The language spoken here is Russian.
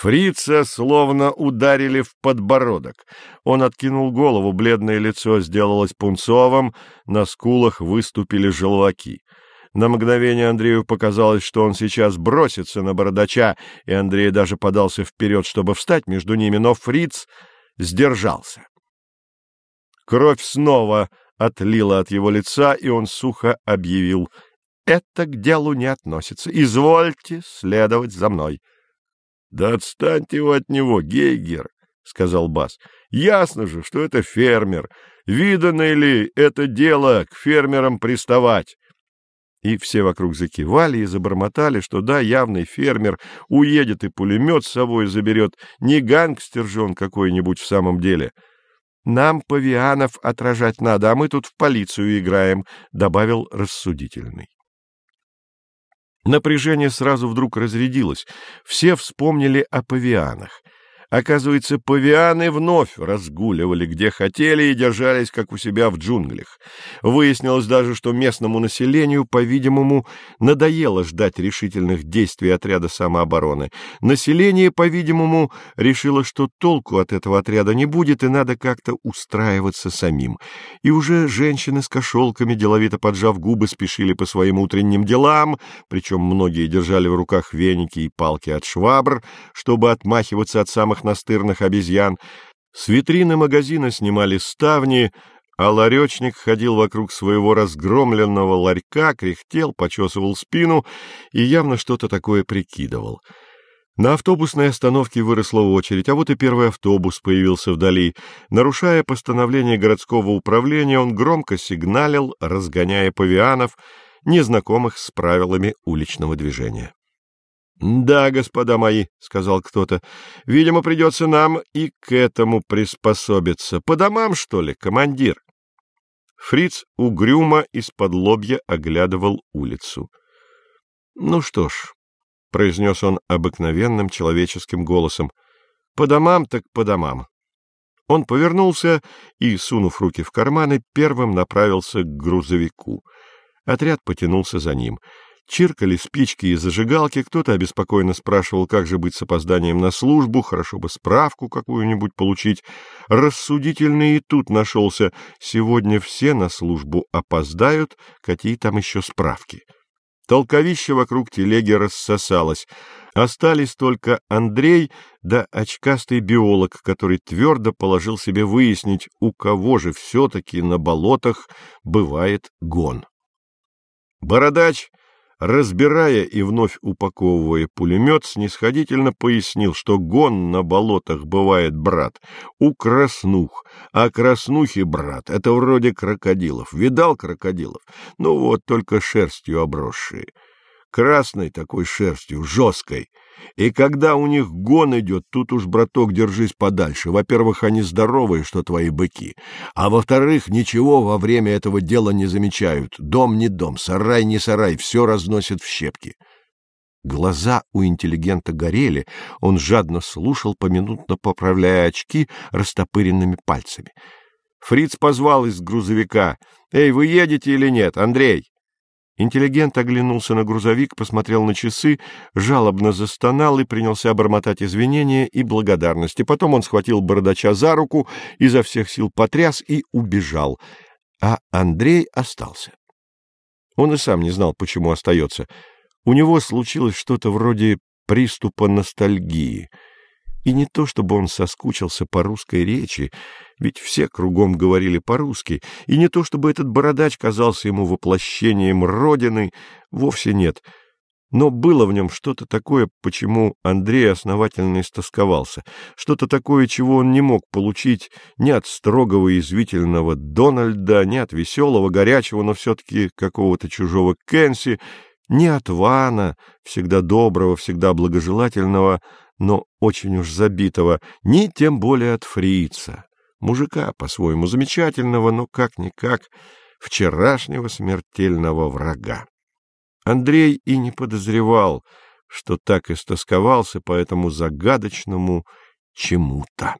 Фрица словно ударили в подбородок. Он откинул голову, бледное лицо сделалось пунцовым, на скулах выступили желваки. На мгновение Андрею показалось, что он сейчас бросится на бородача, и Андрей даже подался вперед, чтобы встать между ними, но Фриц сдержался. Кровь снова отлила от его лица, и он сухо объявил «Это к делу не относится. Извольте следовать за мной». Да отстаньте вы от него, Гейгер, — сказал Бас. — Ясно же, что это фермер. Видано ли это дело к фермерам приставать? И все вокруг закивали и забормотали, что да, явный фермер уедет и пулемет с собой заберет. Не гангстер же он какой-нибудь в самом деле. — Нам павианов отражать надо, а мы тут в полицию играем, — добавил рассудительный. Напряжение сразу вдруг разрядилось. Все вспомнили о павианах. Оказывается, павианы вновь разгуливали где хотели и держались, как у себя в джунглях. Выяснилось даже, что местному населению, по-видимому, надоело ждать решительных действий отряда самообороны. Население, по-видимому, решило, что толку от этого отряда не будет, и надо как-то устраиваться самим. И уже женщины с кошелками, деловито поджав губы, спешили по своим утренним делам, причем многие держали в руках веники и палки от швабр, чтобы отмахиваться от самых самых настырных обезьян. С витрины магазина снимали ставни, а ларечник ходил вокруг своего разгромленного ларька, кряхтел, почесывал спину и явно что-то такое прикидывал. На автобусной остановке выросла очередь, а вот и первый автобус появился вдали. Нарушая постановление городского управления, он громко сигналил, разгоняя павианов, незнакомых с правилами уличного движения. — Да, господа мои, — сказал кто-то, — видимо, придется нам и к этому приспособиться. По домам, что ли, командир? Фриц угрюмо из-под лобья оглядывал улицу. — Ну что ж, — произнес он обыкновенным человеческим голосом, — по домам так по домам. Он повернулся и, сунув руки в карманы, первым направился к грузовику. Отряд потянулся за ним — Чиркали спички и зажигалки, кто-то обеспокоенно спрашивал, как же быть с опозданием на службу, хорошо бы справку какую-нибудь получить. Рассудительный и тут нашелся. Сегодня все на службу опоздают, какие там еще справки. Толковище вокруг телеги рассосалось. Остались только Андрей да очкастый биолог, который твердо положил себе выяснить, у кого же все-таки на болотах бывает гон. Бородач разбирая и вновь упаковывая пулемет, снисходительно пояснил, что гон на болотах бывает, брат, у краснух, а краснухи, брат, это вроде крокодилов. Видал крокодилов? Ну вот, только шерстью обросшие. Красной такой шерстью, жесткой — и когда у них гон идет, тут уж, браток, держись подальше. Во-первых, они здоровые, что твои быки. А во-вторых, ничего во время этого дела не замечают. Дом не дом, сарай не сарай, все разносит в щепки. Глаза у интеллигента горели, он жадно слушал, поминутно поправляя очки растопыренными пальцами. Фриц позвал из грузовика. «Эй, вы едете или нет, Андрей?» Интеллигент оглянулся на грузовик, посмотрел на часы, жалобно застонал и принялся бормотать извинения и благодарности. Потом он схватил бородача за руку, изо всех сил потряс и убежал. А Андрей остался. Он и сам не знал, почему остается. У него случилось что-то вроде приступа ностальгии — и не то, чтобы он соскучился по русской речи, ведь все кругом говорили по-русски, и не то, чтобы этот бородач казался ему воплощением Родины, вовсе нет. Но было в нем что-то такое, почему Андрей основательно истосковался, что-то такое, чего он не мог получить ни от строгого и извительного Дональда, ни от веселого, горячего, но все-таки какого-то чужого Кэнси, ни от Вана, всегда доброго, всегда благожелательного, но очень уж забитого, ни тем более от фрица, мужика по-своему замечательного, но как-никак вчерашнего смертельного врага. Андрей и не подозревал, что так истосковался по этому загадочному чему-то.